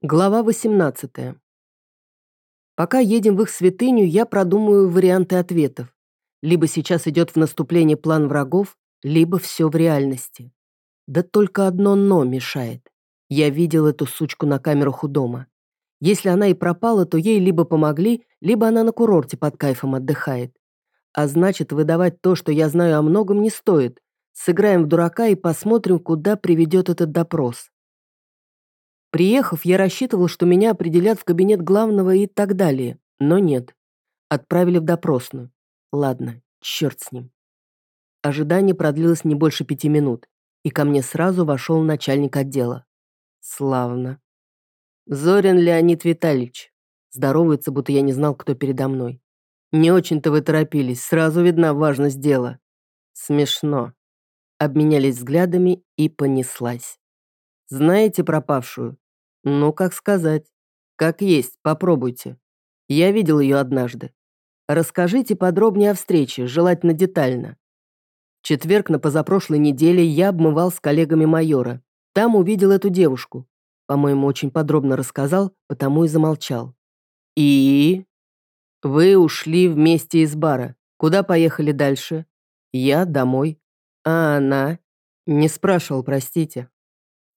Глава 18. Пока едем в их святыню, я продумываю варианты ответов. Либо сейчас идет в наступление план врагов, либо все в реальности. Да только одно «но» мешает. Я видел эту сучку на камерах у дома. Если она и пропала, то ей либо помогли, либо она на курорте под кайфом отдыхает. А значит, выдавать то, что я знаю о многом, не стоит. Сыграем в дурака и посмотрим, куда приведет этот допрос. Приехав, я рассчитывал, что меня определят в кабинет главного и так далее, но нет. Отправили в допросную. Ладно, черт с ним. Ожидание продлилось не больше пяти минут, и ко мне сразу вошел начальник отдела. Славно. Зорин Леонид Витальевич. Здоровается, будто я не знал, кто передо мной. Не очень-то вы торопились, сразу видна важность дела. Смешно. Обменялись взглядами и понеслась. Знаете пропавшую? Ну, как сказать. Как есть, попробуйте. Я видел ее однажды. Расскажите подробнее о встрече, желательно детально. В четверг на позапрошлой неделе я обмывал с коллегами майора. Там увидел эту девушку. По-моему, очень подробно рассказал, потому и замолчал. И... Вы ушли вместе из бара. Куда поехали дальше? Я домой. А она? Не спрашивал, простите.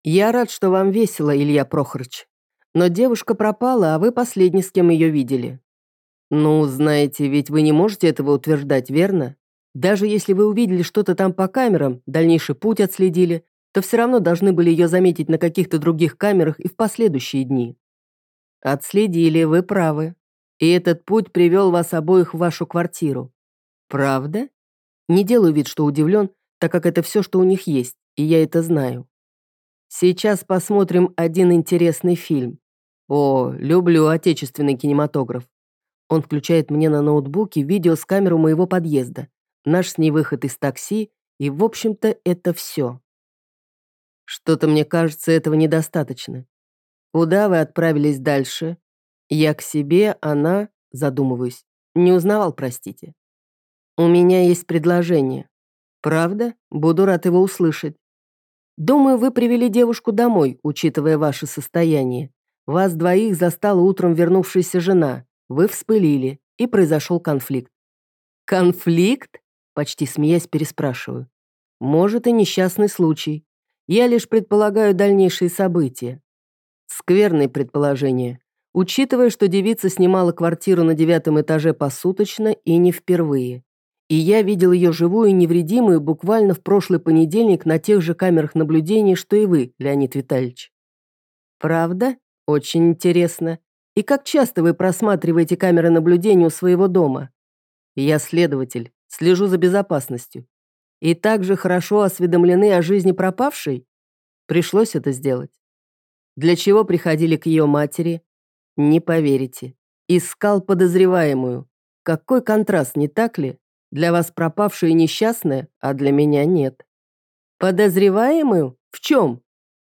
«Я рад, что вам весело, Илья Прохорович. Но девушка пропала, а вы последний, с кем ее видели». «Ну, знаете, ведь вы не можете этого утверждать, верно? Даже если вы увидели что-то там по камерам, дальнейший путь отследили, то все равно должны были ее заметить на каких-то других камерах и в последующие дни». «Отследили, вы правы. И этот путь привел вас обоих в вашу квартиру. Правда?» Не делаю вид, что удивлен, так как это все, что у них есть, и я это знаю. Сейчас посмотрим один интересный фильм. О, люблю отечественный кинематограф. Он включает мне на ноутбуке видео с камеры моего подъезда, наш с ней выход из такси, и, в общем-то, это все. Что-то мне кажется, этого недостаточно. Куда вы отправились дальше? Я к себе, она, задумываюсь, не узнавал, простите. У меня есть предложение. Правда? Буду рад его услышать. Думаю, вы привели девушку домой, учитывая ваше состояние. Вас двоих застала утром вернувшаяся жена. Вы вспылили, и произошел конфликт. Конфликт? Почти смеясь переспрашиваю. Может, и несчастный случай. Я лишь предполагаю дальнейшие события. Скверные предположения. Учитывая, что девица снимала квартиру на девятом этаже посуточно и не впервые. И я видел ее живую и невредимую буквально в прошлый понедельник на тех же камерах наблюдения, что и вы, Леонид Витальевич. Правда? Очень интересно. И как часто вы просматриваете камеры наблюдения у своего дома? Я следователь, слежу за безопасностью. И также хорошо осведомлены о жизни пропавшей? Пришлось это сделать. Для чего приходили к ее матери? Не поверите. Искал подозреваемую. Какой контраст, не так ли? Для вас пропавшая и несчастная, а для меня нет. Подозреваемую? В чем?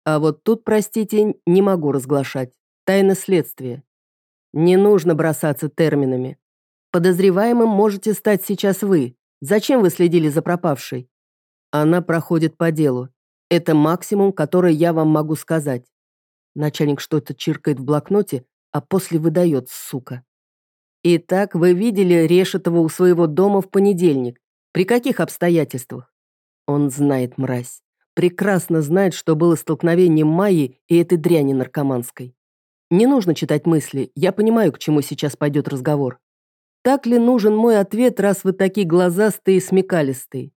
А вот тут, простите, не могу разглашать. Тайна следствия. Не нужно бросаться терминами. Подозреваемым можете стать сейчас вы. Зачем вы следили за пропавшей? Она проходит по делу. Это максимум, который я вам могу сказать. Начальник что-то чиркает в блокноте, а после выдает, сука. Итак, вы видели Решетова у своего дома в понедельник. При каких обстоятельствах? Он знает, мразь. Прекрасно знает, что было столкновение Майи и этой дряни наркоманской. Не нужно читать мысли, я понимаю, к чему сейчас пойдет разговор. Так ли нужен мой ответ, раз вы такие глазастые и смекалистые?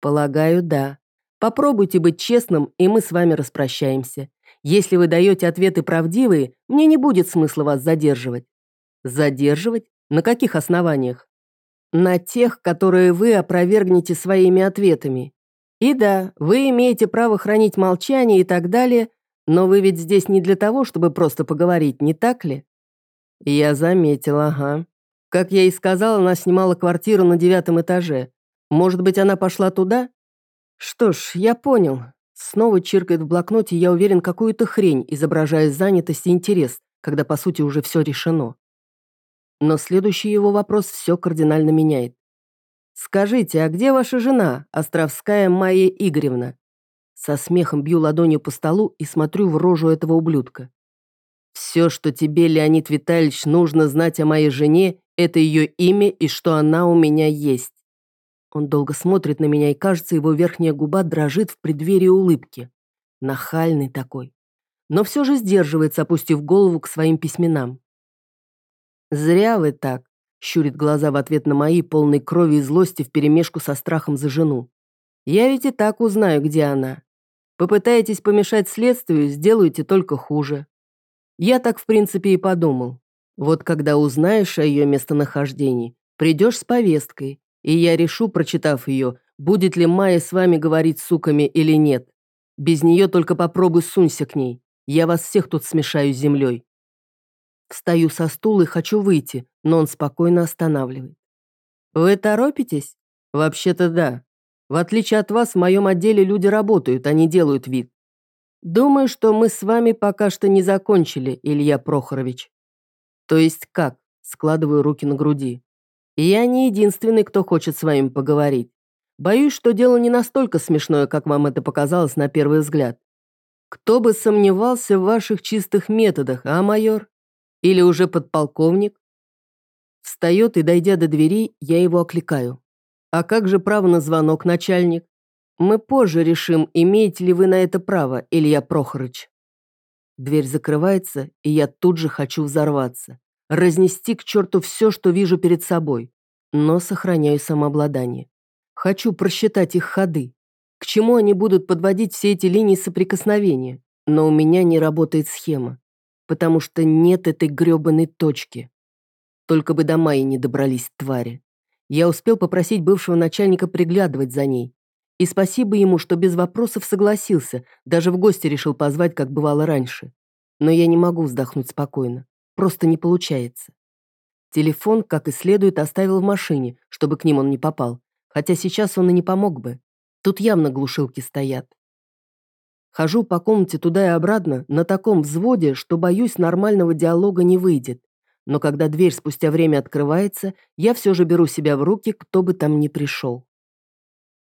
Полагаю, да. Попробуйте быть честным, и мы с вами распрощаемся. Если вы даете ответы правдивые, мне не будет смысла вас задерживать. Задерживать? На каких основаниях? На тех, которые вы опровергнете своими ответами. И да, вы имеете право хранить молчание и так далее, но вы ведь здесь не для того, чтобы просто поговорить, не так ли? Я заметила, ага. Как я и сказала, она снимала квартиру на девятом этаже. Может быть, она пошла туда? Что ж, я понял. Снова чиркает в блокноте, я уверен, какую-то хрень, изображая занятость и интерес, когда по сути уже все решено. Но следующий его вопрос все кардинально меняет. «Скажите, а где ваша жена, Островская Майя Игоревна?» Со смехом бью ладонью по столу и смотрю в рожу этого ублюдка. Все, что тебе, Леонид Витальевич, нужно знать о моей жене, это ее имя и что она у меня есть. Он долго смотрит на меня, и, кажется, его верхняя губа дрожит в преддверии улыбки. Нахальный такой. Но все же сдерживается, опустив голову к своим письменам. «Зря вы так», — щурит глаза в ответ на мои, полной крови и злости вперемешку со страхом за жену. «Я ведь и так узнаю, где она. Попытаетесь помешать следствию, сделаете только хуже. Я так, в принципе, и подумал. Вот когда узнаешь о ее местонахождении, придешь с повесткой, и я решу, прочитав ее, будет ли Майя с вами говорить суками или нет. Без нее только попробуй сунься к ней. Я вас всех тут смешаю с землей. Встаю со стула и хочу выйти, но он спокойно останавливает. Вы торопитесь? Вообще-то да. В отличие от вас, в моем отделе люди работают, они делают вид. Думаю, что мы с вами пока что не закончили, Илья Прохорович. То есть как? Складываю руки на груди. Я не единственный, кто хочет с вами поговорить. Боюсь, что дело не настолько смешное, как вам это показалось на первый взгляд. Кто бы сомневался в ваших чистых методах, а, майор? Или уже подполковник? Встает и, дойдя до двери, я его окликаю. А как же право на звонок, начальник? Мы позже решим, имеете ли вы на это право, Илья Прохорыч. Дверь закрывается, и я тут же хочу взорваться. Разнести к черту все, что вижу перед собой. Но сохраняю самообладание. Хочу просчитать их ходы. К чему они будут подводить все эти линии соприкосновения? Но у меня не работает схема. Потому что нет этой грёбаной точки. Только бы до Майи не добрались твари. Я успел попросить бывшего начальника приглядывать за ней. И спасибо ему, что без вопросов согласился, даже в гости решил позвать, как бывало раньше. Но я не могу вздохнуть спокойно. Просто не получается. Телефон, как и следует, оставил в машине, чтобы к ним он не попал. Хотя сейчас он и не помог бы. Тут явно глушилки стоят. Хожу по комнате туда и обратно на таком взводе, что, боюсь, нормального диалога не выйдет. Но когда дверь спустя время открывается, я все же беру себя в руки, кто бы там ни пришел.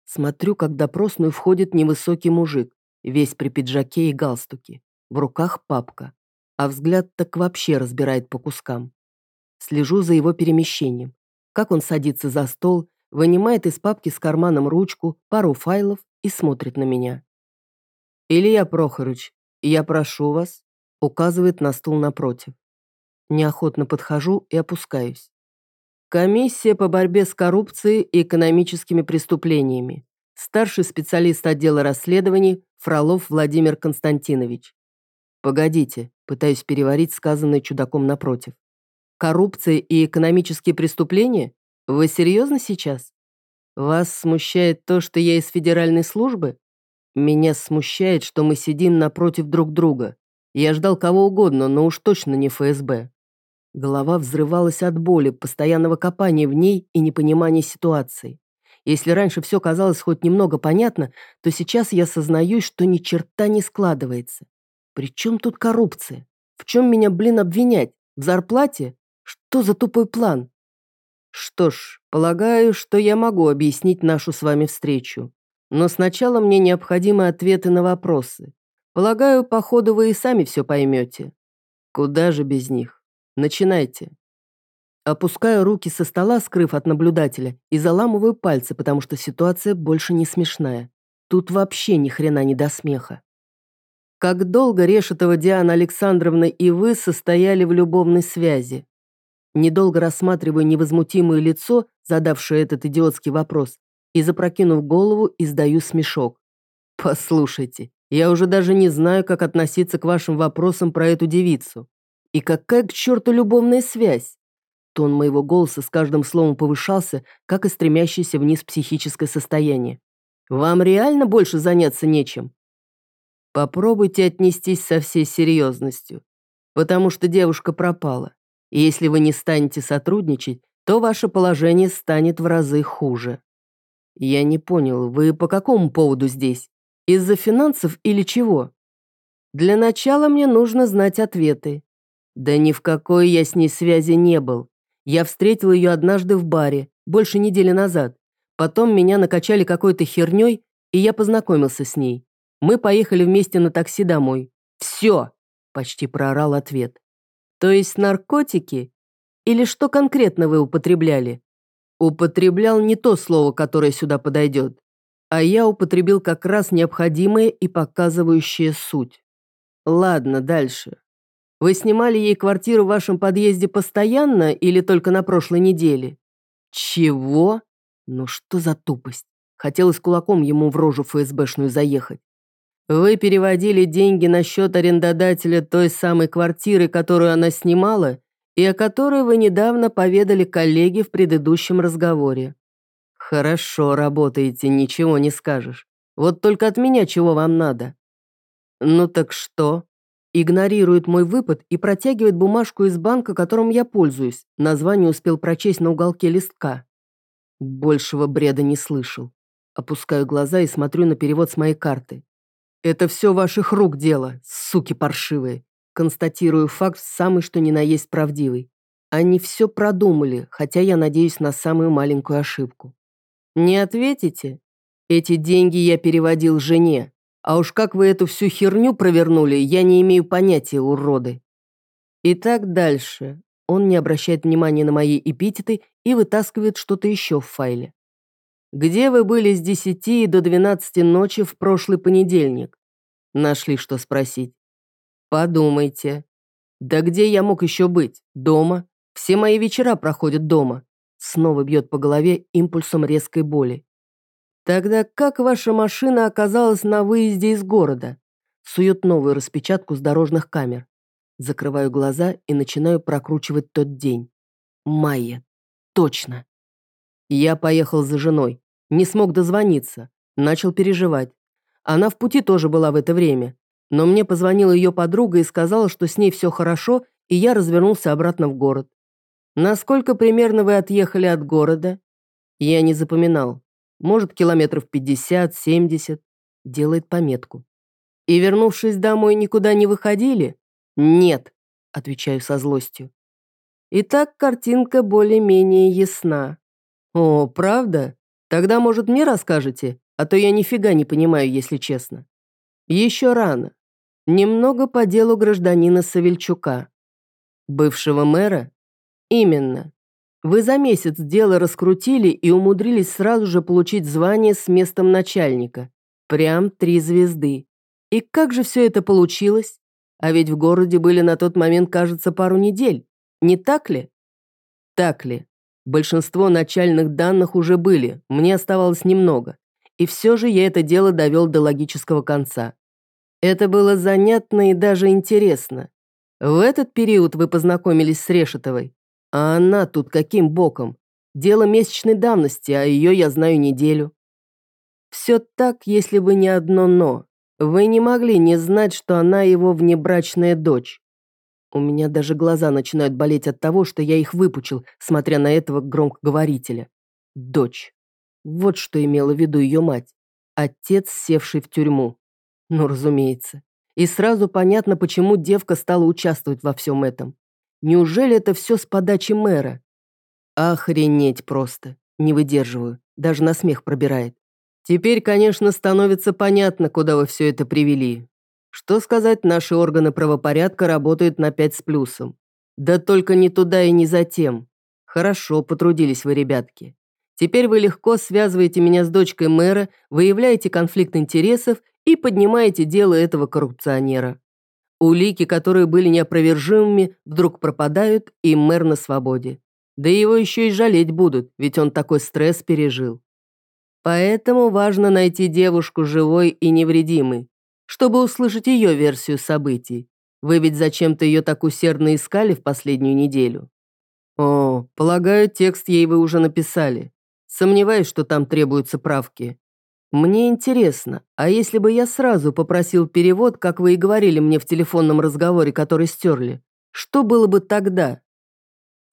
Смотрю, как допросную входит невысокий мужик, весь при пиджаке и галстуке. В руках папка, а взгляд так вообще разбирает по кускам. Слежу за его перемещением. Как он садится за стол, вынимает из папки с карманом ручку, пару файлов и смотрит на меня. «Илья Прохорович, я прошу вас», указывает на стул напротив. Неохотно подхожу и опускаюсь. Комиссия по борьбе с коррупцией и экономическими преступлениями. Старший специалист отдела расследований Фролов Владимир Константинович. Погодите, пытаюсь переварить сказанное чудаком напротив. Коррупция и экономические преступления? Вы серьезно сейчас? Вас смущает то, что я из федеральной службы? Меня смущает, что мы сидим напротив друг друга. Я ждал кого угодно, но уж точно не ФСБ. Голова взрывалась от боли, постоянного копания в ней и непонимания ситуации. Если раньше все казалось хоть немного понятно, то сейчас я сознаюсь, что ни черта не складывается. При чем тут коррупция? В чем меня, блин, обвинять? В зарплате? Что за тупой план? Что ж, полагаю, что я могу объяснить нашу с вами встречу. Но сначала мне необходимы ответы на вопросы. Полагаю, по ходу вы и сами все поймете. Куда же без них? Начинайте. Опускаю руки со стола, скрыв от наблюдателя, и заламываю пальцы, потому что ситуация больше не смешная. Тут вообще ни хрена не до смеха. Как долго Решетова Диана Александровна и вы состояли в любовной связи? Недолго рассматриваю невозмутимое лицо, задавшее этот идиотский вопрос, и, запрокинув голову, издаю смешок. Послушайте, я уже даже не знаю, как относиться к вашим вопросам про эту девицу. И какая к черту любовная связь? Тон моего голоса с каждым словом повышался, как и стремящееся вниз психическое состояние. Вам реально больше заняться нечем? Попробуйте отнестись со всей серьезностью, потому что девушка пропала. И если вы не станете сотрудничать, то ваше положение станет в разы хуже. Я не понял, вы по какому поводу здесь? Из-за финансов или чего? Для начала мне нужно знать ответы. Да ни в какой я с ней связи не был. Я встретил ее однажды в баре, больше недели назад. Потом меня накачали какой-то херней, и я познакомился с ней. Мы поехали вместе на такси домой. Все. Почти проорал ответ. То есть наркотики? Или что конкретно вы употребляли? Употреблял не то слово, которое сюда подойдет, а я употребил как раз необходимое и показывающее суть. Ладно, дальше. Вы снимали ей квартиру в вашем подъезде постоянно или только на прошлой неделе? Чего? Ну что за тупость? Хотелось кулаком ему в рожу ФСБшную заехать. Вы переводили деньги на счет арендодателя той самой квартиры, которую она снимала, и о которой вы недавно поведали коллеге в предыдущем разговоре. Хорошо работаете, ничего не скажешь. Вот только от меня чего вам надо? Ну так что? Игнорирует мой выпад и протягивает бумажку из банка, которым я пользуюсь. Название успел прочесть на уголке листка. Большего бреда не слышал. Опускаю глаза и смотрю на перевод с моей карты. «Это все ваших рук дело, суки паршивые». Констатирую факт самый что ни на есть правдивый. Они все продумали, хотя я надеюсь на самую маленькую ошибку. Не ответите? Эти деньги я переводил жене. А уж как вы эту всю херню провернули, я не имею понятия, уроды. Итак, дальше. Он не обращает внимания на мои эпитеты и вытаскивает что-то еще в файле. Где вы были с 10 до 12 ночи в прошлый понедельник? Нашли, что спросить. Подумайте. Да где я мог еще быть? Дома? Все мои вечера проходят дома. Снова бьет по голове импульсом резкой боли. Тогда как ваша машина оказалась на выезде из города? Сует новую распечатку с дорожных камер. Закрываю глаза и начинаю прокручивать тот день. Майя. Точно. Я поехал за женой. Не смог дозвониться. Начал переживать. Она в пути тоже была в это время. Но мне позвонила ее подруга и сказала, что с ней все хорошо, и я развернулся обратно в город. Насколько примерно вы отъехали от города? Я не запоминал. Может, километров 50-70. Делает пометку. И, вернувшись домой, никуда не выходили? Нет, отвечаю со злостью. Итак, картинка более-менее ясна. О, правда? Тогда, может, мне расскажете? А то я нифига не понимаю, если честно. Еще рано. Немного по делу гражданина Савельчука. Бывшего мэра? Именно. Вы за месяц дело раскрутили и умудрились сразу же получить звание с местом начальника. Прям три звезды. И как же все это получилось? А ведь в городе были на тот момент, кажется, пару недель. Не так ли? Так ли? Большинство начальных данных уже были, мне оставалось немного. И все же я это дело довел до логического конца. Это было занятно и даже интересно. В этот период вы познакомились с Решетовой. А она тут каким боком? Дело месячной давности, а ее я знаю неделю. Все так, если бы не одно «но». Вы не могли не знать, что она его внебрачная дочь. У меня даже глаза начинают болеть от того, что я их выпучил, смотря на этого громкоговорителя. Дочь. Вот что имела в виду ее мать. Отец, севший в тюрьму. Ну, разумеется. И сразу понятно, почему девка стала участвовать во всем этом. Неужели это все с подачи мэра? Охренеть просто. Не выдерживаю. Даже на смех пробирает. Теперь, конечно, становится понятно, куда вы все это привели. Что сказать, наши органы правопорядка работают на пять с плюсом. Да только не туда и не за тем. Хорошо, потрудились вы, ребятки. Теперь вы легко связываете меня с дочкой мэра, выявляете конфликт интересов и поднимаете дело этого коррупционера. Улики, которые были неопровержимыми, вдруг пропадают, и мэр на свободе. Да его еще и жалеть будут, ведь он такой стресс пережил. Поэтому важно найти девушку живой и невредимой, чтобы услышать ее версию событий. Вы ведь зачем-то ее так усердно искали в последнюю неделю. О, полагаю, текст ей вы уже написали. Сомневаюсь, что там требуются правки. Мне интересно, а если бы я сразу попросил перевод, как вы и говорили мне в телефонном разговоре, который стерли, что было бы тогда?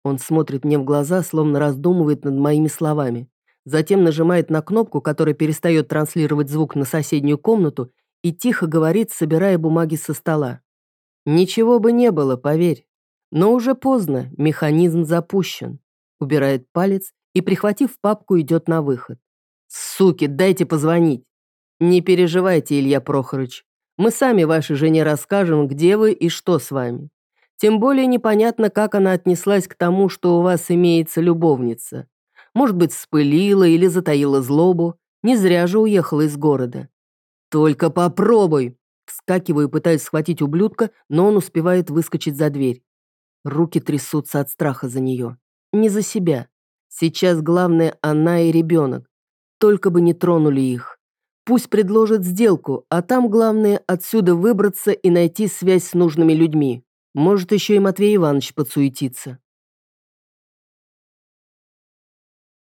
Он смотрит мне в глаза, словно раздумывает над моими словами. Затем нажимает на кнопку, которая перестает транслировать звук на соседнюю комнату, и тихо говорит, собирая бумаги со стола. «Ничего бы не было, поверь. Но уже поздно, механизм запущен». Убирает палец и, прихватив папку, идет на выход. «Суки, дайте позвонить!» «Не переживайте, Илья Прохорович. Мы сами вашей жене расскажем, где вы и что с вами. Тем более непонятно, как она отнеслась к тому, что у вас имеется любовница. Может быть, спылила или затаила злобу. Не зря же уехала из города. Только попробуй. Вскакиваю и пытаюсь схватить ублюдка, но он успевает выскочить за дверь. Руки трясутся от страха за нее. Не за себя. Сейчас главное она и ребенок. Только бы не тронули их. Пусть предложат сделку, а там главное отсюда выбраться и найти связь с нужными людьми. Может, еще и Матвей Иванович подсуетится.